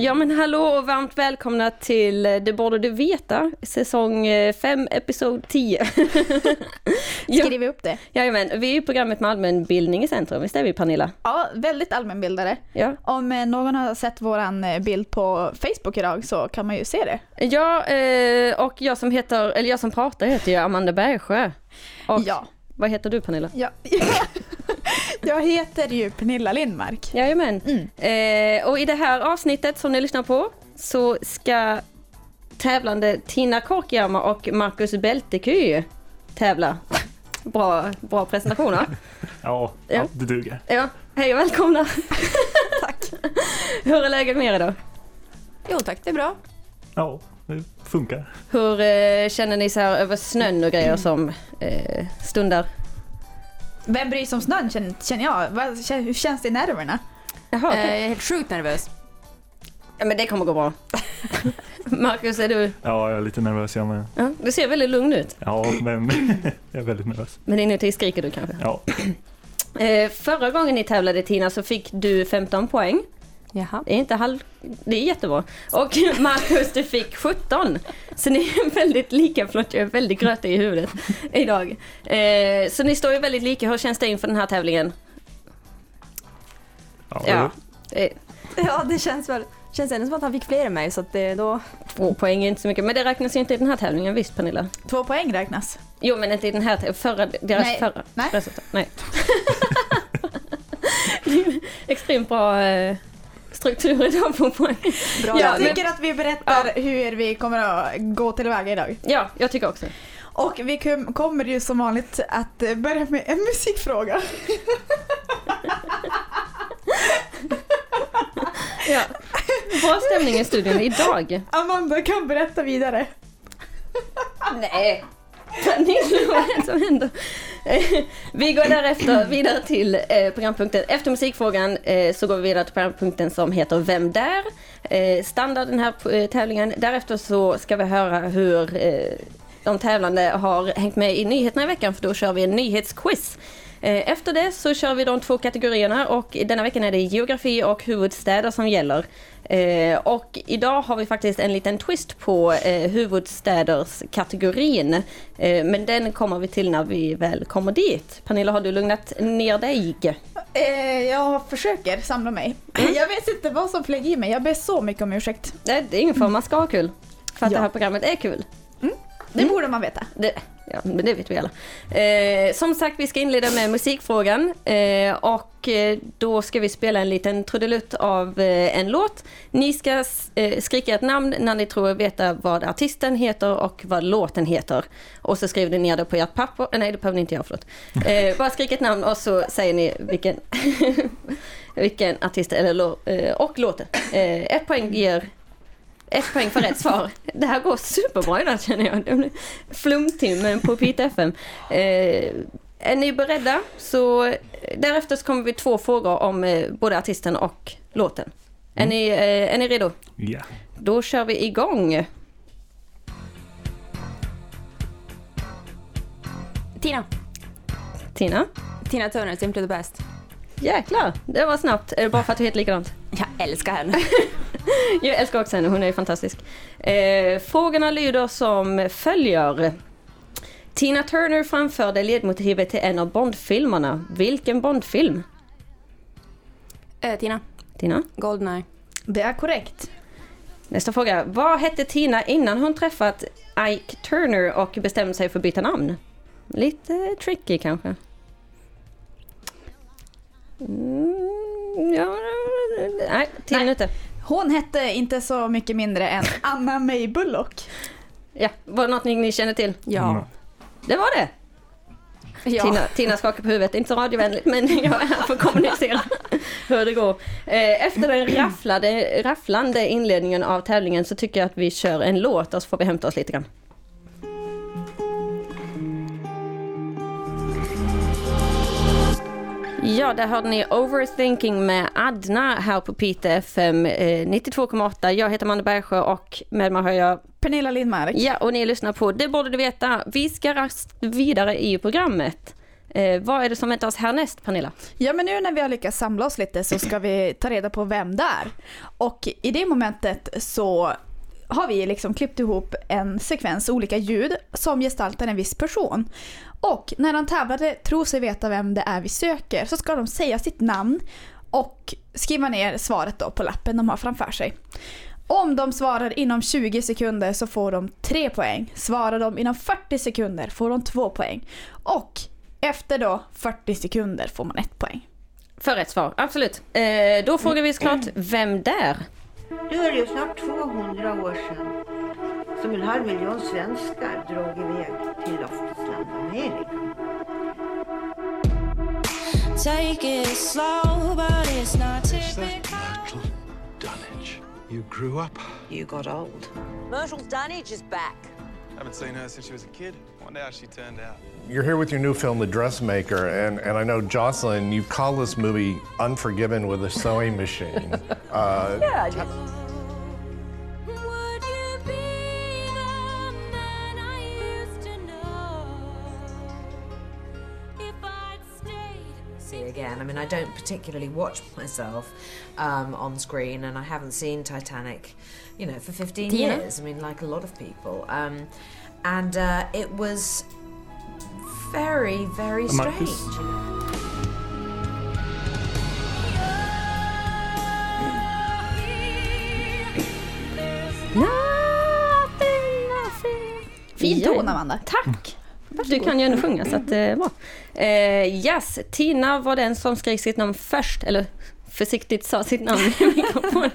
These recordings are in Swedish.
Ja men hallå och varmt välkomna till eh, Det borde du veta, säsong 5, episod 10. ja, Skriver upp det. jajamän, vi är ju programmet med allmänbildning i centrum, visst är vi Pernilla? Ja, väldigt allmänbildare. Ja, Om eh, någon har sett våran eh, bild på Facebook idag så kan man ju se det. ja eh, och jag som heter, eller jag som pratar heter ju Amanda Bergsjö. Och Ja. vad heter du Pernilla? ja. Jag heter ju Pernilla Lindmark. Jajamän. Eh, och i det här avsnittet som ni lyssnar på så ska tävlande Tina Korkjärma och Marcus Bälteky tävla. Bra, bra presentationer. Ja, Ja. ja. det duger. Ja, hej och välkomna. Tack. Hur är läget med er idag? Jo tack, det är bra. Ja, det funkar. Hur eh, känner ni så här över snön och grejer som eh, stundar? Vem bryr sig om snön känner, jag. Hur känns det i nerverna? Jaha, Eh, okej. Jag är helt sjukt nervös. ja, men det kommer gå bra. Marcus, är du? Ja, jag är lite nervös jag med. Ja, du ser väldigt lugn ut. Ja, men jag är väldigt nervös. Men inuti skriker du kanske? Ja, Eh, förra gången ni tävlade Tina så fick du 15 poäng. Jaha. Det är inte halv... Det är jättebra. Och Marcus, du fick 17. Så ni är väldigt lika. Förlåt, jag är väldigt grötig i huvudet idag. Eh, så ni står ju väldigt lika. Hur känns det inför den här tävlingen? ja, Ja. Eh, Ja, det känns väl... Känns ändå som att han fick fler än mig så att det då... två poäng är inte så mycket. Men det räknas ju inte i den här tävlingen, visst Pernilla? Två poäng räknas. Jo, men inte i den här tävlingen. Förra, deras Nej. förra Nej. resultat. Nej. Det Extremt bra eh, struktur idag på poäng. Bra Jag tycker att vi berättar hur vi kommer att gå tillväga idag. Ja, jag tycker också. Och vi kom- kommer ju som vanligt att börja med en musikfråga. Ja. Bra stämning i studion idag. Amanda kan berätta vidare. Nej. Pernilla, vad är det som händer? Vi går därefter vidare till eh, programpunkten. Efter musikfrågan eh, så går vi vidare till programpunkten som heter Vem där? Eh, Standard den här eh, tävlingen. Därefter så ska vi höra hur eh, de tävlande har hängt med i nyheterna i veckan för då kör vi en nyhetsquiz. Eh, Efter det så kör vi de två kategorierna och denna veckan är det geografi och huvudstäder som gäller. Eh, och idag har vi faktiskt en liten twist på eh, huvudstäderskategorin. Men den kommer vi till när vi väl kommer dit. Pernilla, har du lugnat ner dig? Jag försöker samla mig. Jag vet inte vad som flög i mig. Jag ber så mycket om ursäkt. Nej, det är ingen fara, man ska ha kul. För att Ja. det här programmet är kul. Det borde man veta. Det, ja, men det vet vi alla. Eh, som sagt, vi ska inleda med musikfrågan. Eh, och eh, då ska vi spela en liten trudelutt av eh, en låt. Ni ska eh, skrika ett namn när ni tror veta vad artisten heter och vad låten heter. Och så skriver ni ner det på ert papper. Eh, Nej, det behöver ni inte göra, förlåt. Eh, bara skrika ett namn och så säger ni vilken, vilken artist eller, och låten. Ett poäng ger ett poäng för rätt svar. Det här går superbra idag känner jag. Flumtimmen på Pite FM. Eh, är ni beredda? Så eh, därefter så kommer vi två frågor om eh, både artisten och låten. Är, ni, eh, är ni redo? ja. Då kör vi igång. Tina. Tina? Tina Turner, Simply the Best. Jäklar, det var snabbt. Är det bara för att du heter likadant? Jag älskar henne. Jag älskar också henne, hon är ju fantastisk. Eh, frågorna lyder som följer. Tina Turner framförde ledmotivet till en av Bondfilmerna. Vilken Bondfilm? Eh, Tina. Tina? Goldeneye. Det är korrekt. Nästa fråga. Vad hette Tina innan hon träffat Ike Turner och bestämde sig för att byta namn? Lite tricky kanske. Mm, ja, nej, är ute. Hon hette inte så mycket mindre än Anna May Bullock. Ja, var det något ni, ni känner till? Ja. Mm. Det var det. Ja. Tina, Tina skakar på huvudet, inte så radiovänligt men jag är här för att kommunicera hur det går. Eh, Efter den rafflade, rafflande inledningen av tävlingen så tycker jag att vi kör en låt och så får vi hämta oss lite grann. Ja, där hörde ni Overthinking med Adna här på Pite FM eh, 92,8. Jag heter Amanda Bergsjö och med mig har jag Pernilla Lindmark. Ja, och ni lyssnar på Det borde du veta. Vi ska raskt vidare i programmet. Eh, vad är det som väntar oss härnäst, Pernilla? Ja men nu när vi har lyckats samla oss lite så ska vi ta reda på vem det är. Och i det momentet så har vi liksom klippt ihop en sekvens olika ljud som gestaltar en viss person. Och när de tävlade tror sig veta vem det är vi söker så ska de säga sitt namn och skriva ner svaret då på lappen de har framför sig. Om de svarar inom 20 sekunder så får de 3 poäng. Svarar de inom 40 sekunder får de 2 poäng. Och efter då 40 sekunder får man 1 poäng. För rätt svar, absolut. Eh, då frågar vi såklart, vem där? Nu är det ju snart 200 år sedan som en halv miljon svenskar drog iväg till loftets land Amerika. Take it slow, but it's not typical. Dunnage. You grew up. You got old. Myrtle Dunnage is back. I Haven't seen her since she was a kid. Wonder how she turned out. You're here with your new film, The Dressmaker, and, and I know, Jocelyn, you call this movie Unforgiven with a Sewing Machine. Uh, Yeah, I did. I mean, I don't particularly watch myself um, on screen, and I haven't seen Titanic, you know, for 15 Tina? years. I mean, like a lot of people. Um, and uh, it was very, very strange. Marcus? you know. Nothing, nothing. Fin Ja, ton Amanda. Tack! Du kan ju ändå sjunga så att det är bra. Eh, yes, Tina var den som skrek sitt namn först, eller försiktigt sa sitt namn i mikrofonen.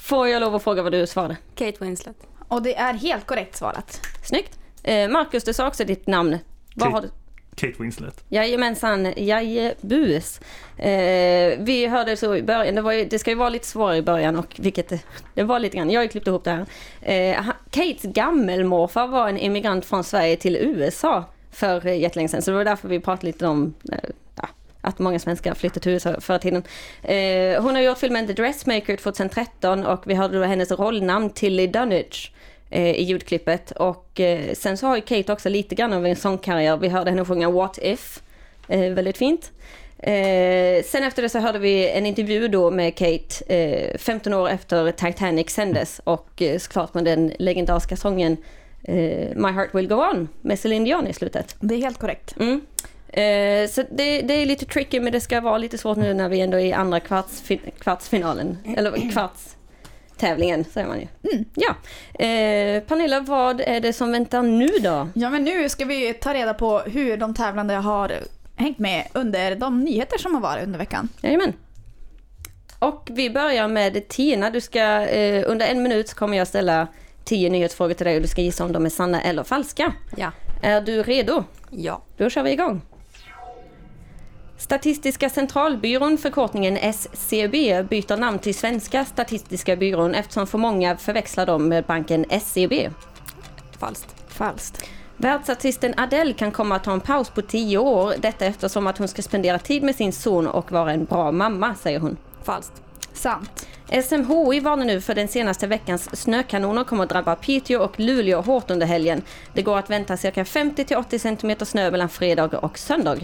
Får jag lov att fråga vad du svarade? Kate Winslet. Och det är helt korrekt svarat. Snyggt. Eh, Marcus, du sa också ditt namn. Vad har du? Kate Winslet. Jajamensan, jajebus. Eh, vi hörde så i början, det, var ju, det ska ju vara lite svårare i början och vilket det, var lite grann, jag har ju klippt ihop det här. Eh, Kates gammelmorfar var en immigrant från Sverige till USA för jättelänge sedan, så det var därför vi pratade lite om eh, ja, att många svenskar flyttat till USA förr i tiden. Eh, hon har gjort filmen The Dressmaker 2013 och vi hörde då hennes rollnamn Tilly Dunnage eh, i ljudklippet. Och eh, sen så har ju Kate också lite grann av en sångkarriär. Vi hörde henne sjunga What If, eh, väldigt fint. Eh, sen efter det så hörde vi en intervju då med Kate eh, 15 år efter Titanic sändes och eh, såklart med den legendariska sången eh, My Heart Will Go On med Celine Dion i slutet. Det är helt korrekt. Mm. Eh, så det, det är lite tricky men det ska vara lite svårt nu när vi ändå är i andra kvartsfi- kvartsfinalen. Eller kvartstävlingen säger man ju. Ja. Eh, Pernilla, vad är det som väntar nu då? Ja men nu ska vi ta reda på hur de tävlande har hängt med under de nyheter som har varit under veckan. Jajamän. Och vi börjar med Tina. Du ska, eh, under en minut så kommer jag ställa tio nyhetsfrågor till dig och du ska gissa om de är sanna eller falska. Ja. Är du redo? Ja. Då kör vi igång. Statistiska centralbyrån, förkortningen SCB, byter namn till Svenska statistiska byrån eftersom för många förväxlar dem med banken SCB. Falskt. Falskt. Världsartisten Adele kan komma att ta en paus på tio år, detta eftersom att hon ska spendera tid med sin son och vara en bra mamma, säger hon. Falskt. Sant. SMHI varnar nu för den senaste veckans snökanoner kommer att drabba Piteå och Luleå hårt under helgen. Det går att vänta cirka 50-80 cm snö mellan fredag och söndag.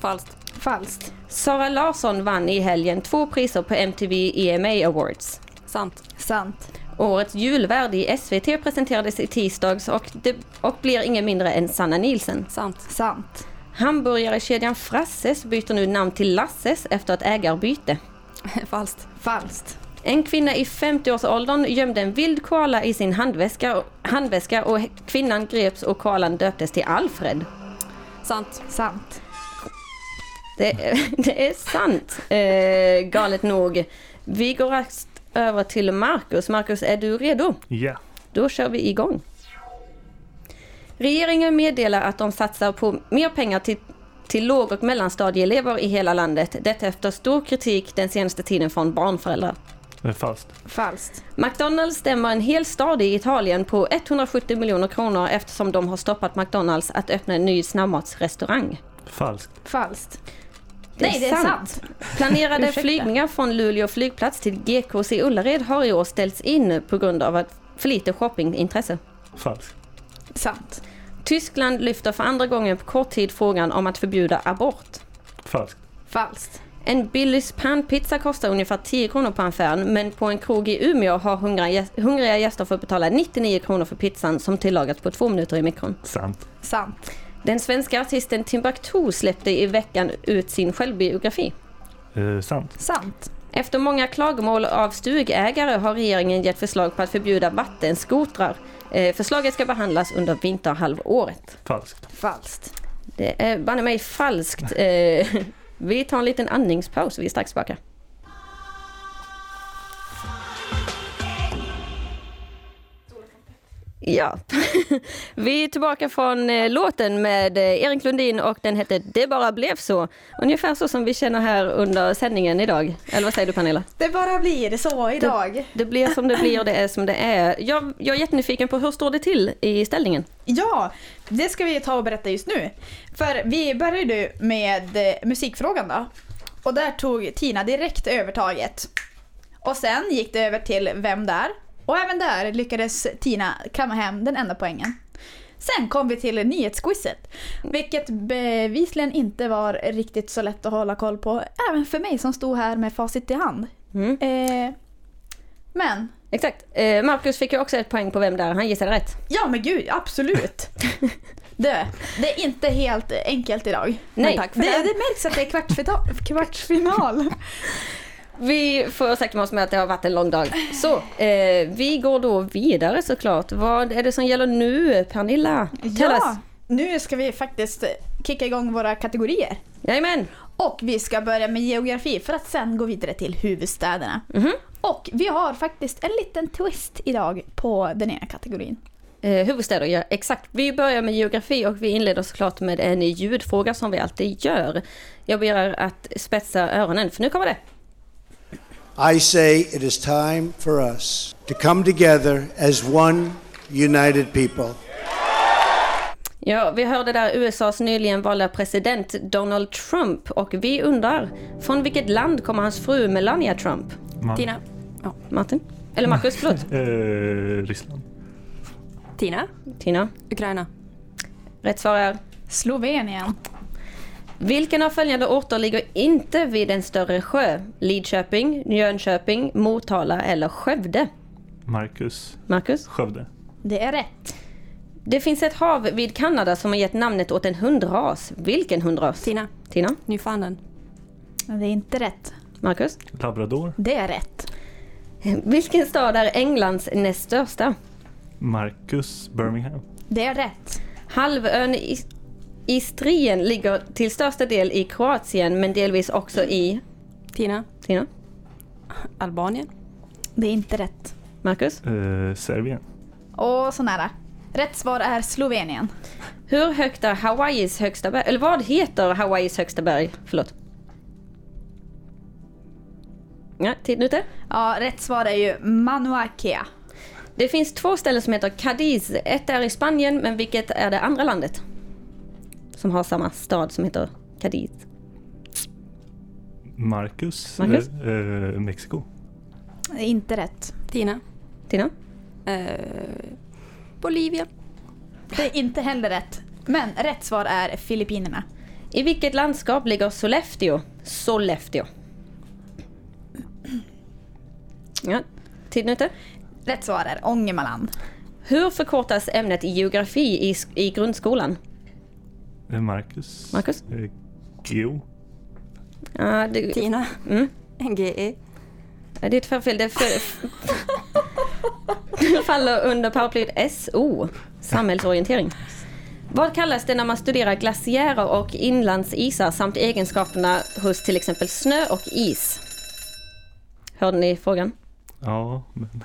Falskt. Falskt. Sara Larsson vann i helgen två priser på MTV EMA Awards. Sant. Sant. Årets julvärd i SVT presenterades i tisdags och, det, och blir ingen mindre än Sanna Nielsen. Sant. Sant. Hamburgerkedjan Frasses byter nu namn till Lasses efter ett ägarbyte. Falskt. Falskt. En kvinna i 50-årsåldern gömde en vild koala i sin handväska, handväska och kvinnan greps och koalan döptes till Alfred. Sant. Sant. Det, det är sant, eh, galet nog. Vi går raskt över till Marcus. Marcus, är du redo? Ja. Då kör vi igång. Regeringen meddelar att de satsar på mer pengar till, till låg och mellanstadieelever i hela landet. Detta efter stor kritik den senaste tiden från barnföräldrar. Det är falskt. Falskt. McDonalds stämmer en hel stad i Italien på 170 miljoner kronor eftersom de har stoppat McDonalds att öppna en ny snabbmatsrestaurang. Falskt. Falskt. Nej, det är sant. Planerade flygningar från Luleå flygplats till GKC Ullared har i år ställts in på grund av att för lite shoppingintresse. Falskt. Sant. Tyskland lyfter för andra gången på kort tid frågan om att förbjuda abort. Falskt. Falskt. En Billys panpizza kostar ungefär 10 kronor på affären men på en krog i Umeå har hungriga gäster fått betala 99 kronor för pizzan som tillagats på två minuter i mikron. Sant. Sant. Den svenska artisten Timbuktu släppte i veckan ut sin självbiografi. Eh, sant. Sant. Efter många klagomål av stugägare har regeringen gett förslag på att förbjuda vattenskotrar. Eh, förslaget ska behandlas under vinterhalvåret. Falskt. Falskt. Det är banne mig falskt. Eh, vi tar en liten andningspaus, vi är strax tillbaka. Ja, vi är tillbaka från eh, låten med eh, Erik Lundin och den hette Det bara blev så. Ungefär så som vi känner här under sändningen idag. Eller vad säger du Pernilla? Det bara blir så idag. Det blir som det blir och det är som det är. Jag, jag är jättenyfiken på hur står det till i ställningen? Ja, det ska vi ta och berätta just nu. För vi började med eh, musikfrågan då. Och där tog Tina direkt övertaget. Och sen gick det över till Vem där? Och även där lyckades Tina kamma hem den enda poängen. Sen kom vi till nyhetsquizet, vilket bevisligen inte var riktigt så lätt att hålla koll på, även för mig som stod här med facit i hand. Eh, men, Exakt. Eh, Marcus fick ju också ett poäng på vem där. Han gissade rätt. ja men gud, absolut. det, det är inte helt enkelt idag. Nej. tack för det, det märks att det är kvartsfinal. kvartsfinal. Vi får säkra oss med att det har varit en lång dag. Så, eh, vi går då vidare såklart. Vad är det som gäller nu, Pernilla? Tell Ja, us. nu ska vi faktiskt kicka igång våra kategorier. Jajamän. Och vi ska börja med geografi för att sen gå vidare till huvudstäderna. Och vi har faktiskt en liten twist idag på den ena kategorin. Eh, huvudstäder, ja exakt. Vi börjar med geografi och vi inleder såklart med en ljudfråga som vi alltid gör. Jag ber att spetsa öronen för nu kommer det. I say it is time for us to come together as one united people. Ja, vi hörde där USAs nyligen valda president Donald Trump och vi undrar, från vilket land kommer hans fru Melania Trump? Ma- Tina. Martin? Eller Marcus, förlåt. Eh, Ryssland. Tina. Tina? Ukraina. Rätt svar är? Slovenien. Vilken av följande orter ligger inte vid en större sjö? Lidköping, Jönköping, Motala eller Skövde? Marcus. Marcus? Skövde. Det är rätt. Det finns ett hav vid Kanada som har gett namnet åt en hundras. Vilken hundras? Tina. Tina? Newfoundland. Men det är inte rätt. Marcus? Labrador. Det är rätt. Vilken stad är Englands näst största? Marcus. Birmingham. Det är rätt. Halvön I- Istrien ligger till största del i Kroatien men delvis också i... Tina. Tina? Albanien. Det är inte rätt. Marcus? Eh, Serbien. Och så nära. Rätt svar är Slovenien. Hur högt är Hawaiis högsta berg? Eller vad heter Hawaiis högsta berg? Förlåt. Ja, tiden ute. Ja, rätt svar är ju Mauna Kea. Det finns två ställen som heter Cadiz. Ett är i Spanien, men vilket är det andra landet? Som har samma stad som heter Cadiz. Marcus. Marcus? Eh, eh, Mexiko. Är inte rätt. Tina. Tina? Eh, Bolivia. Det är inte heller rätt. Men rätt svar är Filippinerna. I vilket landskap ligger Sollefteå? Sollefteå. Ja, tiden ute. Rätt svar är Ångermanland. Hur förkortas ämnet geografi i, i grundskolan? Eh, Marcus. Marcus? Eh, Geo. Ja, det, Tina. Mm. Ja, Det är ett förfel. Det för, det faller under paraplyet SO, samhällsorientering. Vad kallas det när man studerar glaciärer och inlandsisar samt egenskaperna hos till exempel snö och is? Hörde ni frågan? Ja, men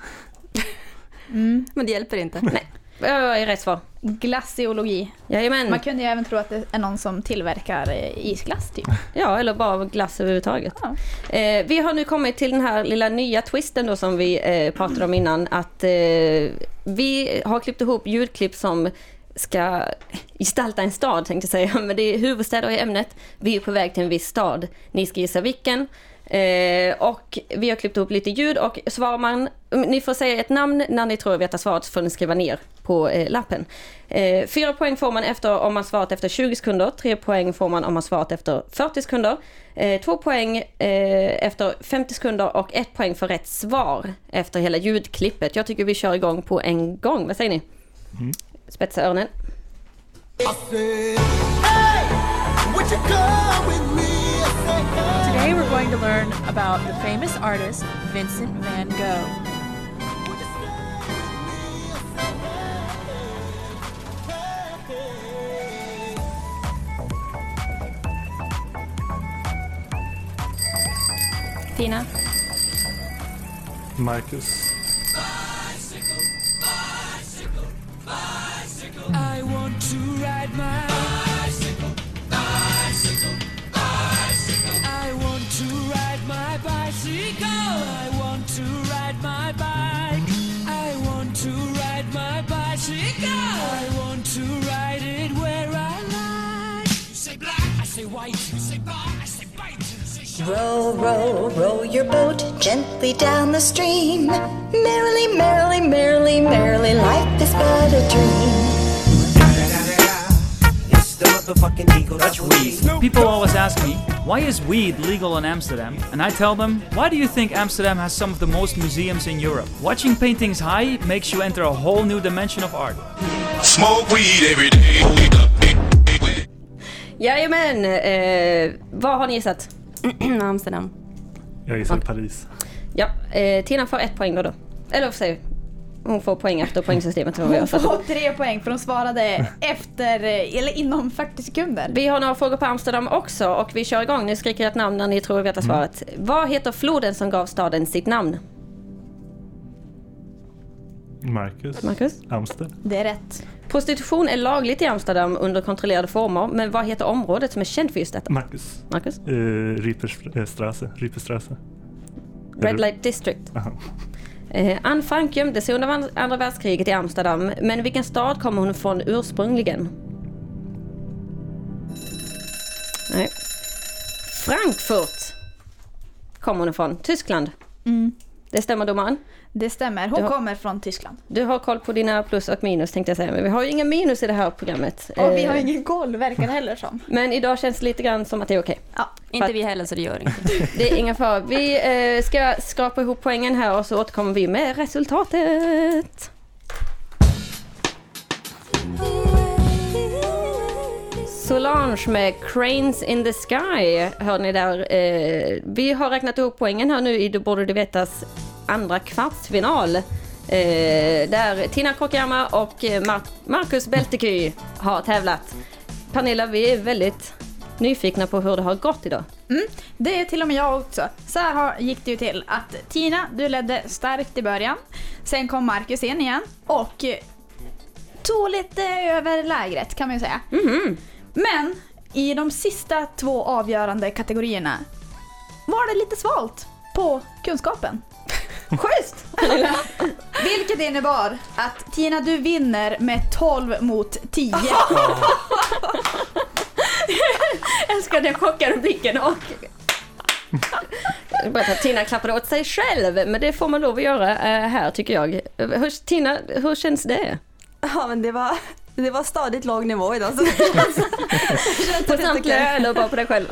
Men det hjälper inte. Nej. Vad är rätt svar? Glaciologi. Jajamän. Man kunde ju även tro att det är någon som tillverkar eh, isglass typ. Ja, eller bara glass överhuvudtaget. Eh, vi har nu kommit till den här lilla nya twisten då som vi eh, pratade om innan. Att eh, vi har klippt ihop ljudklipp som ska gestalta en stad tänkte jag säga. Men det är huvudstäder i ämnet. Vi är på väg till en viss stad. Ni ska gissa vilken. Eh, och vi har klippt ihop lite ljud och svarar man, ni får säga ett namn när ni tror veta svaret så får ni skriva ner på eh, lappen. Eh, fyra poäng får man efter om man svarat efter 20 sekunder, tre poäng får man om man svarat efter 40 sekunder, eh, två poäng eh, efter 50 sekunder och ett poäng för rätt svar efter hela ljudklippet. Jag tycker vi kör igång på en gång, vad säger ni? Spetsa öronen. Today we're going to learn about the famous artist Vincent van Gogh. Tina? Marcus. Bicycle, bicycle, bicycle. I want to ride my Row, row, row your boat gently down the stream. Merrily, merrily, merrily, merrily, life is but a dream. Weed. People always ask me, why is weed legal in Amsterdam? And I tell them, why do you think Amsterdam has some of the most museums in Europe? Watching paintings high makes you enter a whole new dimension of art. Smoke weed every day. Jajamän, eh, vad har ni gissat? Amsterdam. Jag gissar Paris. Ja, eh, Tina får ett poäng då. då. Eller vad säger Hon får poäng efter poängsystemet. tror jag. Hon får tre poäng för hon svarade efter, eh, eller inom 40 sekunder. Vi har några frågor på Amsterdam också och vi kör igång. Ni skriker ett namn när ni tror veta svaret. Vad heter floden som gav staden sitt namn? Marcus. Marcus? Amster. Det är rätt. Prostitution är lagligt i Amsterdam under kontrollerade former, men vad heter området som är känt för just detta? Marcus. Marcus? Uh, Rieperstrasse. Rieperstrasse. Red Light District. Aha. Eh, Anne Frank gömde sig under andra världskriget i Amsterdam, men vilken stad kommer hon från ursprungligen? Nej. Frankfurt kommer hon ifrån, Tyskland. Mm. Det stämmer domaren? Det stämmer. Hon har- kommer från Tyskland. Du har koll på dina plus och minus tänkte jag säga, men vi har ju inga minus i det här programmet. Och vi har Eh, ingen golv verkar det heller som. Men idag känns det lite grann som att det är okej. Ja, Inte vi heller så det gör inget. Det är ingen fara. Vi eh, ska skrapa ihop poängen här och så återkommer vi med resultatet. Solange med Cranes in the Sky hör ni där. Eh, vi har räknat ihop poängen här nu i Det borde du vetas andra kvartsfinal. Eh, där Tina Krokjärma och Mar- Marcus Belteky har tävlat. Pernilla, vi är väldigt nyfikna på hur det har gått idag. Mm, det är till och med jag också. Så här gick det ju till att Tina, du ledde starkt i början. Sen kom Marcus in igen och tog lite över lägret kan man ju säga. Men i de sista två avgörande kategorierna var det lite svalt på kunskapen. Schysst! Vilket innebar att Tina du vinner med 12 mot 10. Jag älskar den chockade blicken och... Att Tina klappade åt sig själv, men det får man lov att göra eh, här tycker jag. Hur, Tina, hur känns det? Ja men det var, det var stadigt låg nivå idag. Så På samtliga jättekul. eller bara på dig själv?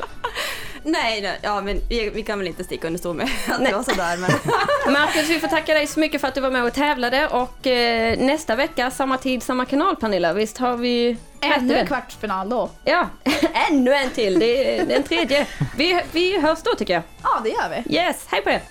Nej, nej, ja men vi, vi kan väl inte sticka under stol med att det var sådär men... Marcus, vi får tacka dig så mycket för att du var med och tävlade och eh, nästa vecka, samma tid, samma kanal Pernilla. Visst har vi... Ännu en kvartsfinal då. Ja, ännu en till. Det är den tredje. Vi, vi hörs då tycker jag. Ja, det gör vi. Yes, hej på er!